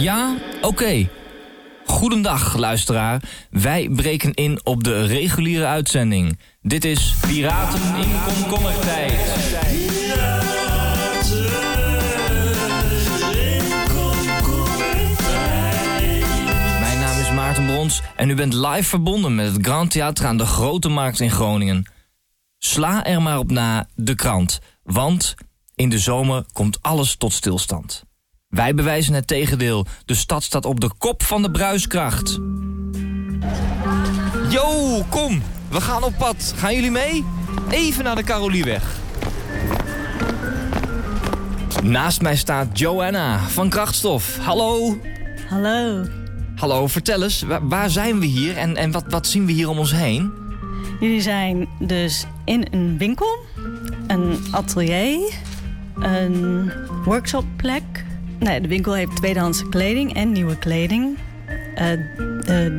Ja? Oké. Goedendag, luisteraar. Wij breken in op de reguliere uitzending. Dit is Piraten in komkommertijd. Mijn naam is Maarten Brons en u bent live verbonden met het Grand Theater aan de Grote Markt in Groningen. Sla er maar op na de krant, want in de zomer komt alles tot stilstand. Wij bewijzen het tegendeel. De stad staat op de kop van de bruiskracht. Yo, kom. We gaan op pad. Gaan jullie mee? Even naar de Carolieweg. Naast mij staat Joanna van Krachtstof. Hallo. Hallo. Hallo, vertel eens. Waar, zijn we hier en, en wat, wat zien we hier om ons heen? Jullie zijn dus in een winkel, een atelier, een workshopplek. Nee, de winkel heeft tweedehandse kleding en nieuwe kleding. Eh,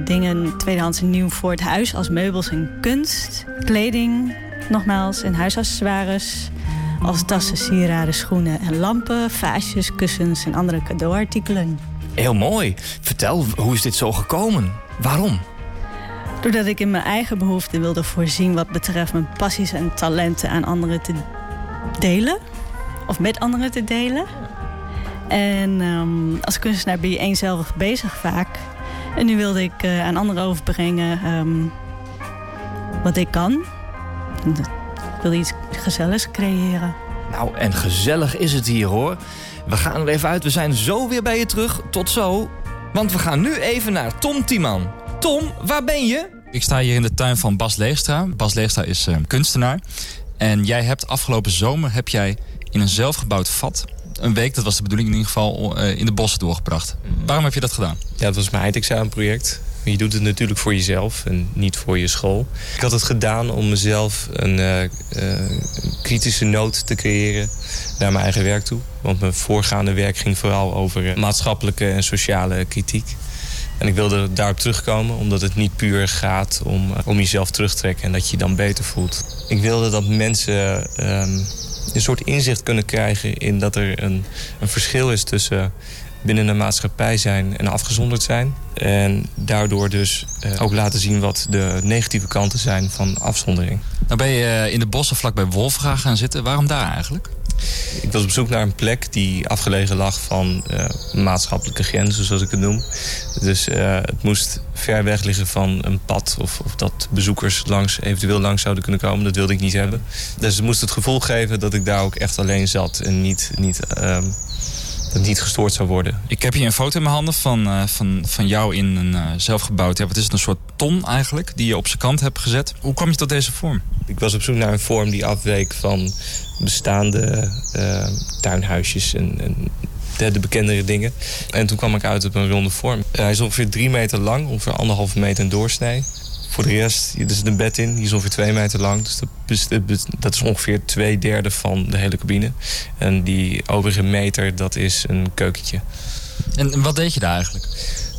dingen tweedehands en nieuw voor het huis als meubels en kunst. Kleding, nogmaals, en huisaccessoires. Als tassen, sieraden, schoenen en lampen, vaasjes, kussens en andere cadeauartikelen. Heel mooi. Vertel, hoe is dit zo gekomen? Waarom? Doordat ik in mijn eigen behoeften wilde voorzien wat betreft mijn passies en talenten aan anderen te delen. Of met anderen te delen. En ehm, als kunstenaar ben je eenzelfig bezig vaak. En nu wilde ik eh, aan anderen overbrengen ehm, wat ik kan. Ik wilde iets gezelligs creëren. Nou, en gezellig is het hier hoor. We gaan er even uit. We zijn zo weer bij je terug. Tot zo. Want we gaan nu even naar Tom Tiemann. Tom, waar ben je? Ik sta hier in de tuin van Bas Leegstra. Bas Leegstra is eh, kunstenaar. En jij hebt afgelopen zomer heb jij in een zelfgebouwd vat... een week, dat was de bedoeling in ieder geval, eh, in de bossen doorgebracht. Waarom heb je dat gedaan? Ja, dat was mijn eindexamenproject. Je doet het natuurlijk voor jezelf en niet voor je school. Ik had het gedaan om mezelf een eh, eh, kritische noot te creëren naar mijn eigen werk toe. Want mijn voorgaande werk ging vooral over maatschappelijke en sociale kritiek. En ik wilde daarop terugkomen, omdat het niet puur gaat om, om jezelf terug te trekken en dat je je dan beter voelt. Ik wilde dat mensen ehm, een soort inzicht kunnen krijgen in dat er een, een verschil is tussen binnen een maatschappij zijn en afgezonderd zijn. En daardoor dus eh, ook laten zien wat de negatieve kanten zijn van afzondering. Nou ben je eh, in de bossen vlakbij Wolfga gaan zitten. Waarom daar eigenlijk? Ik was op zoek naar een plek die afgelegen lag van eh, maatschappelijke grenzen, zoals ik het noem. Dus het moest ver weg liggen van een pad of, of dat bezoekers langs, eventueel langs zouden kunnen komen. Dat wilde ik niet hebben. Dus het moest het gevoel geven dat ik daar ook echt alleen zat en niet, niet, ehm, dat niet gestoord zou worden. Ik heb hier een foto in mijn handen van, eh, van, van jou in een eh, zelfgebouwd... Ja, wat is het, een soort ton eigenlijk, die je op zijn kant hebt gezet. Hoe kwam je tot deze vorm? Ik was op zoek naar een vorm die afweek van bestaande eh, tuinhuisjes en, en de, de bekendere dingen. En toen kwam ik uit op een ronde vorm. Hij is ongeveer drie meter lang, ongeveer anderhalve meter in doorsnee. Voor de rest, er zit een bed in, die is ongeveer twee meter lang. Dus dat, is- ongeveer twee derde van de hele cabine. En die overige meter, dat is een keukentje. En wat deed je daar eigenlijk?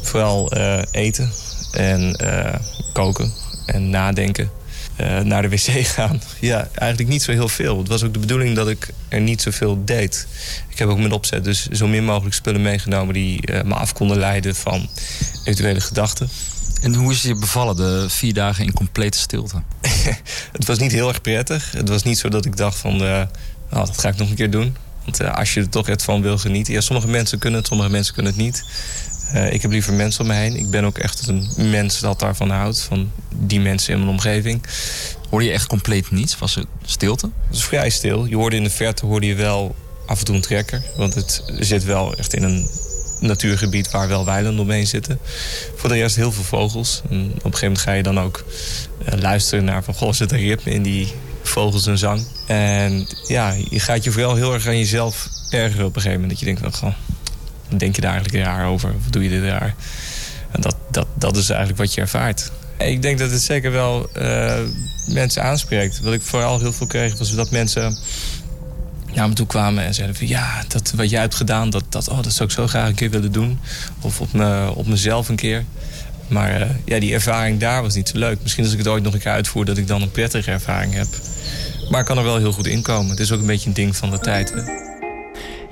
Vooral eh, eten en eh, koken en nadenken. Eh, naar de wc gaan. Ja, eigenlijk niet zo heel veel. Het was ook de bedoeling dat ik er niet zoveel deed. Ik heb ook met opzet dus zo min mogelijk spullen meegenomen... die me af konden leiden van eventuele gedachten. En hoe is het je bevallen, de vier dagen in complete stilte? Het was niet heel erg prettig. Het was niet zo dat ik dacht van... eh, nou, dat ga ik nog een keer doen. Want eh, als je er toch echt van wil genieten... Ja, sommige mensen kunnen het, sommige mensen kunnen het niet. Eh, ik heb liever mensen om me heen. Ik ben ook echt een mens dat daarvan houdt. Van die mensen in mijn omgeving. Hoorde je echt compleet niets? Was er stilte? Het is vrij stil. Je hoorde in de verte hoorde je wel af en toe een trekker. Want het zit wel echt in een natuurgebied waar wel weilanden omheen zitten. Voor de rest heel veel vogels. En op een gegeven moment ga je dan ook eh, luisteren naar van... Goh, zit er ritme in die vogels en zang. En ja, je gaat je vooral heel erg aan jezelf ergeren op een gegeven moment. Dat je denkt van, goh, wat denk je daar eigenlijk raar over? Wat doe je dit raar? En dat, dat, dat is eigenlijk wat je ervaart. Ik denk dat het zeker wel eh, mensen aanspreekt. Wat ik vooral heel veel kreeg was dat mensen naar me toe kwamen en zeiden van ja, dat wat jij hebt gedaan, dat, dat, oh, dat zou ik zo graag een keer willen doen. Of op, me, op mezelf een keer. Maar eh, ja, die ervaring daar was niet zo leuk. Misschien als ik het ooit nog een keer uitvoer... dat ik dan een prettige ervaring heb. Maar ik kan er wel heel goed in komen. Het is ook een beetje een ding van de tijd. Hè?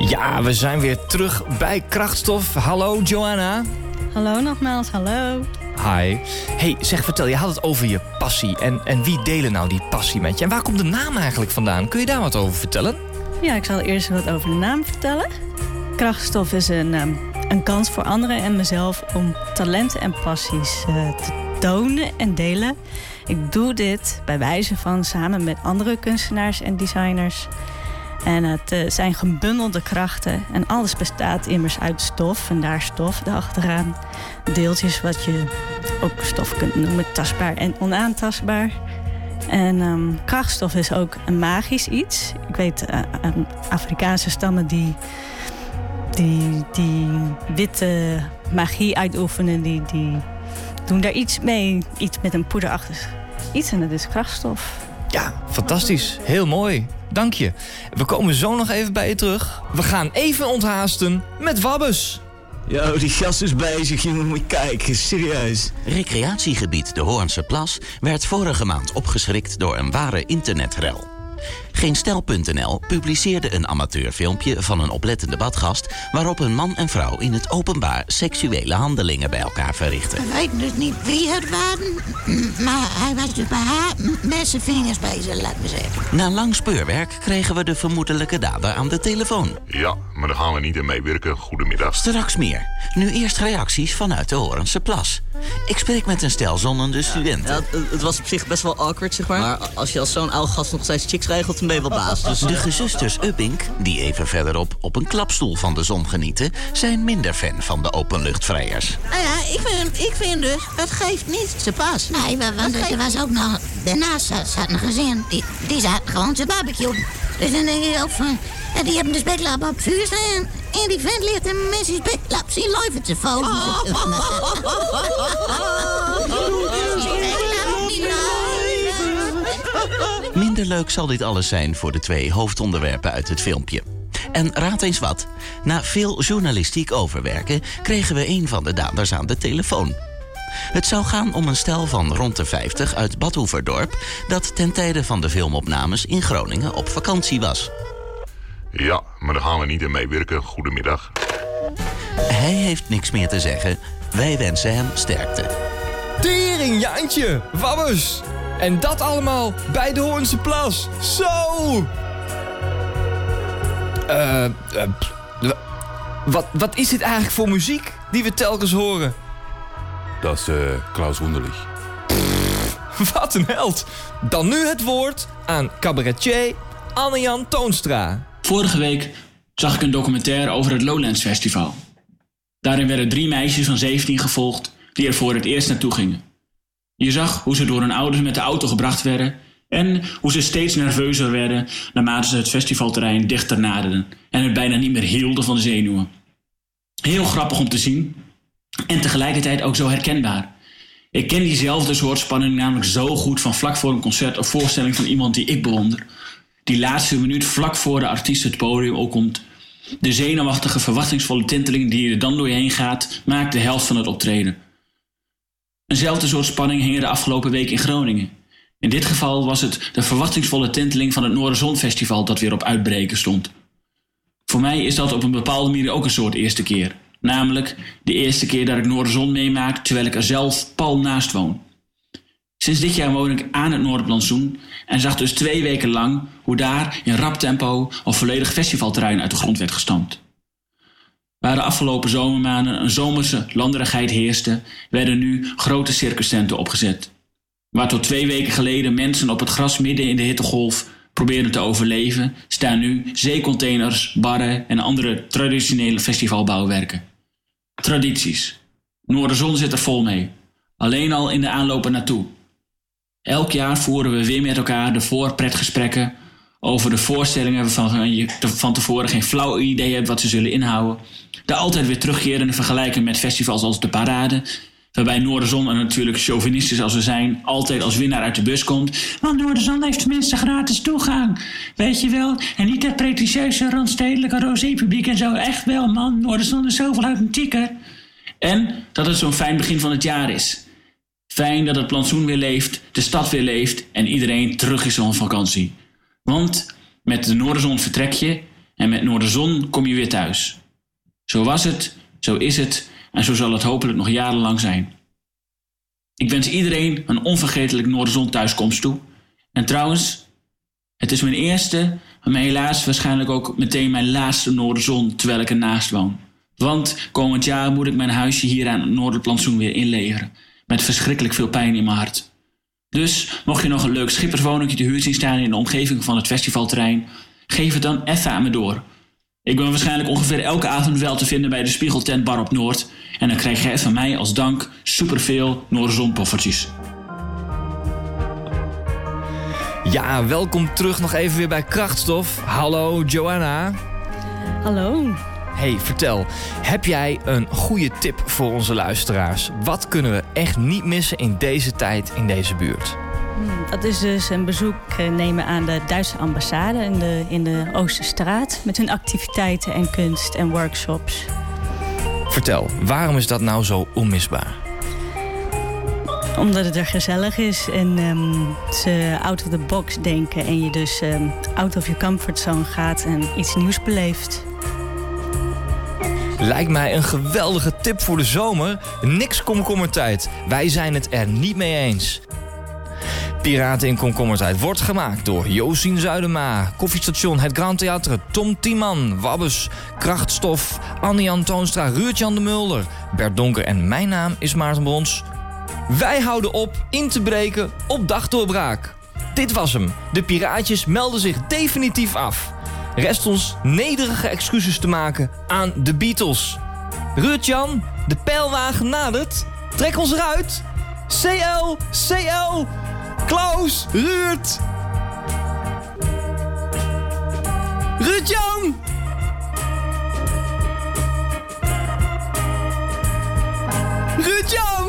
Ja, we zijn weer terug bij Krachtstof. Hallo Joanna. Hallo nogmaals, hallo. Hi. Hey, zeg, vertel, je had het over je passie. En, en wie delen nou die passie met je? En waar komt de naam eigenlijk vandaan? Kun je daar wat over vertellen? Ja, ik zal eerst wat over de naam vertellen. Krachtstof is een, ehm, een kans voor anderen en mezelf om talenten en passies eh, te tonen en delen. Ik doe dit bij wijze van samen met andere kunstenaars en designers. En het eh, zijn gebundelde krachten. En alles bestaat immers uit stof. En daar stof achteraan. Deeltjes wat je ook stof kunt noemen. Tastbaar en onaantastbaar. En um, krachtstof is ook een magisch iets. Ik weet, uh, Afrikaanse stammen die, die, die witte magie uitoefenen, die, die doen daar iets mee. Iets met een poederachtig iets en dat is krachtstof. Ja, fantastisch. Heel mooi. Dank je. We komen zo nog even bij je terug. We gaan even onthaasten met Wabbes. Yo, die gast is bezig, jongen. Moet je kijken, serieus. Recreatiegebied de Hoornse Plas werd vorige maand opgeschrikt door een ware internetrel. Geenstel.nl publiceerde een amateurfilmpje van een oplettende badgast... waarop een man en vrouw in het openbaar seksuele handelingen bij elkaar verrichten. We weten dus niet wie het waren, maar hij was dus bij haar met zijn vingers bezig, laat me zeggen. Na lang speurwerk kregen we de vermoedelijke dader aan de telefoon. Ja, maar daar gaan we niet in meewerken. Goedemiddag. Straks meer. Nu eerst reacties vanuit de Horense Plas. Ik spreek met een stel zonnende studenten. Ja, het, het was op zich best wel awkward, zeg maar. Maar als je als zo'n oude gast nog steeds chicks regelt, ben je wel baas. Dus... De gezusters Ubbink, die even verderop op een klapstoel van de zon genieten... zijn minder fan van de openluchtvrijers. Nou ja, ik vind, ik vind dus, het geeft niet zijn pas. Nee, maar, want er was ook nog... Daarnaast zat, een gezin, die, die zat gewoon te barbecue. Dus dan denk ik ook van... En die hebben de speklap op vuur staan. En die vent ligt een mensen speklap zien live te fouten. Minder leuk zal dit alles zijn voor de twee hoofdonderwerpen uit het filmpje. En raad eens wat. Na veel journalistiek overwerken kregen we een van de daders aan de telefoon. Het zou gaan om een stel van rond de 50 uit Badhoevedorp... dat ten tijde van de filmopnames in Groningen op vakantie was. Ja, maar daar gaan we niet in meewerken. Goedemiddag. Hij heeft niks meer te zeggen. Wij wensen hem sterkte. Tering, Jaantje, wabbes. En dat allemaal bij de Hoornse Plas. Zo! Eh, eh, wat, wat is dit eigenlijk voor muziek die we telkens horen? Dat is uh, Klaus Wunderlich. Wat een held. Dan nu het woord aan cabaretier Anne-Jan Toonstra. Vorige week zag ik een documentaire over het Lowlands Festival. Daarin werden drie meisjes van 17 gevolgd die er voor het eerst naartoe gingen. Je zag hoe ze door hun ouders met de auto gebracht werden en hoe ze steeds nerveuzer werden naarmate ze het festivalterrein dichter naderden en het bijna niet meer hielden van de zenuwen. Heel grappig om te zien en tegelijkertijd ook zo herkenbaar. Ik ken diezelfde soort spanning namelijk zo goed van vlak voor een concert of voorstelling van iemand die ik bewonder. Die laatste minuut vlak voor de artiest het podium opkomt. De zenuwachtige, verwachtingsvolle tinteling die er dan door je heen gaat, maakt de helft van het optreden. Eenzelfde soort spanning hing er de afgelopen week in Groningen. In dit geval was het de verwachtingsvolle tinteling van het Noorderzonfestival dat weer op uitbreken stond. Voor mij is dat op een bepaalde manier ook een soort eerste keer. Namelijk de eerste keer dat ik Noorderzon meemaak terwijl ik er zelf pal naast woon. Sinds dit jaar woon ik aan het Noorderplantsoen en zag dus twee weken lang hoe daar in rap tempo een volledig festivalterrein uit de grond werd gestampt. Waar de afgelopen zomermaanden een zomerse landerigheid heerste, werden nu grote circustenten opgezet. Waar tot twee weken geleden mensen op het gras midden in de hittegolf probeerden te overleven, staan nu zeecontainers, barren en andere traditionele festivalbouwwerken. Tradities. Noorderzon zit er vol mee. Alleen al in de aanlopen naartoe. Elk jaar voeren we weer met elkaar de voorpretgesprekken over de voorstellingen waarvan je van tevoren geen flauw idee hebt wat ze zullen inhouden. De altijd weer terugkerende vergelijken met festivals als de Parade, waarbij Noorderzon, en natuurlijk chauvinistisch als we zijn, altijd als winnaar uit de bus komt. Want Noorderzon heeft tenminste gratis toegang. Weet je wel? En niet dat pretentieuze, randstedelijke rosé-publiek en zo. Echt wel, man. Noorderzon is zoveel authentieker. En dat het zo'n fijn begin van het jaar is. Fijn dat het plantsoen weer leeft, de stad weer leeft en iedereen terug is van vakantie. Want met de Noorderzon vertrek je en met Noorderzon kom je weer thuis. Zo was het, zo is het en zo zal het hopelijk nog jarenlang zijn. Ik wens iedereen een onvergetelijk Noorderzon thuiskomst toe. En trouwens, het is mijn eerste, maar helaas waarschijnlijk ook meteen mijn laatste Noorderzon terwijl ik ernaast woon. Want komend jaar moet ik mijn huisje hier aan het Noorderplantsoen weer inleveren. Met verschrikkelijk veel pijn in mijn hart. Dus mocht je nog een leuk schipperswoningje te huur zien staan in de omgeving van het festivalterrein, geef het dan even aan me door. Ik ben waarschijnlijk ongeveer elke avond wel te vinden bij de Spiegeltent Bar op Noord. En dan krijg jij van mij als dank superveel Noorderzonpoffertjes. Ja, welkom terug nog even weer bij Krachtstof. Hallo Joanna. Hallo. Hey, vertel. Heb jij een goede tip voor onze luisteraars? Wat kunnen we echt niet missen in deze tijd in deze buurt? Hmm, Dat is dus een bezoek eh, nemen aan de Duitse ambassade in de, in de Oosterstraat. Met hun activiteiten en kunst en workshops. Vertel, waarom is dat nou zo onmisbaar? Omdat het er gezellig is en ehm, ze out of the box denken. En je dus ehm, out of your comfort zone gaat en iets nieuws beleeft. Lijkt mij een geweldige tip voor de zomer. Niks komkommertijd. Wij zijn het er niet mee eens. Piraten in komkommertijd wordt gemaakt door Josien Zuidema, Koffiestation Het Grand Theater, Tom Tiemann, Wabbes, Krachtstof, Annie-Jan Toonstra, Ruurtjan de Mulder, Bert Donker en mijn naam is Maarten Brons. Wij houden op in te breken op dagdoorbraak. Dit was hem. De piraatjes melden zich definitief af. Rest ons nederige excuses te maken aan de Beatles. Ruud-Jan, de pijlwagen nadert. Trek ons eruit. CL, CL, Klaus, Ruud, Ruud-Jan! Ruud-Jan!